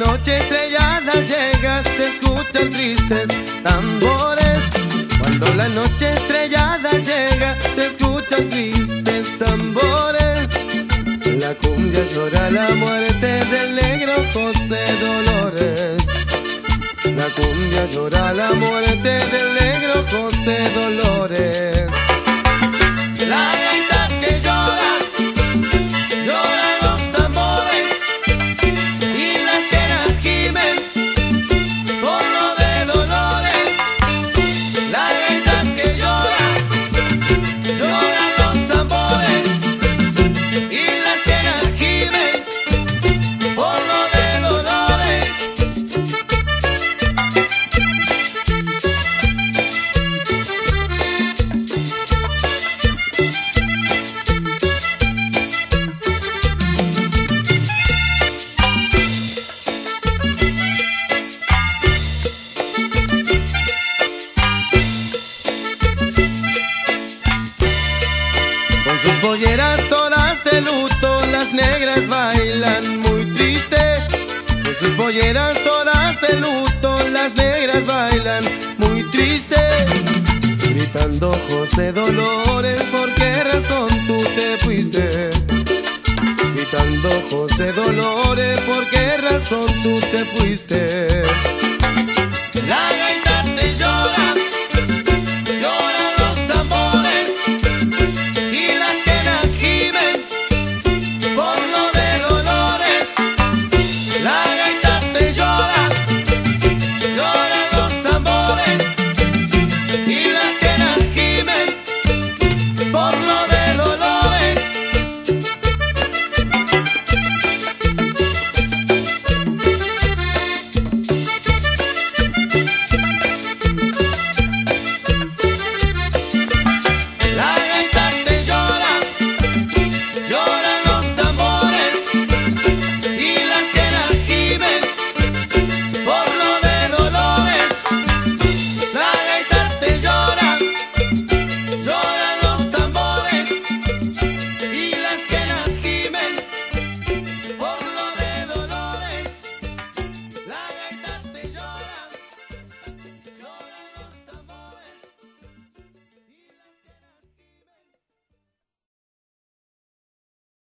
noche estrellada llegaste, escucha tristes tambores. Cuando la noche estrellada llega, se escuchan tristes tambores. La cumbia llora la muerte del negro José Dolores. La cumbia llora la muerte del negro José Dolores. Sus polleras todas de luto, las negras bailan muy triste. Con sus polleras todas de luto, las negras bailan muy triste. Gritando José Dolores, ¿por qué razón tú te fuiste? Gritando José Dolores, ¿por qué razón tú te fuiste?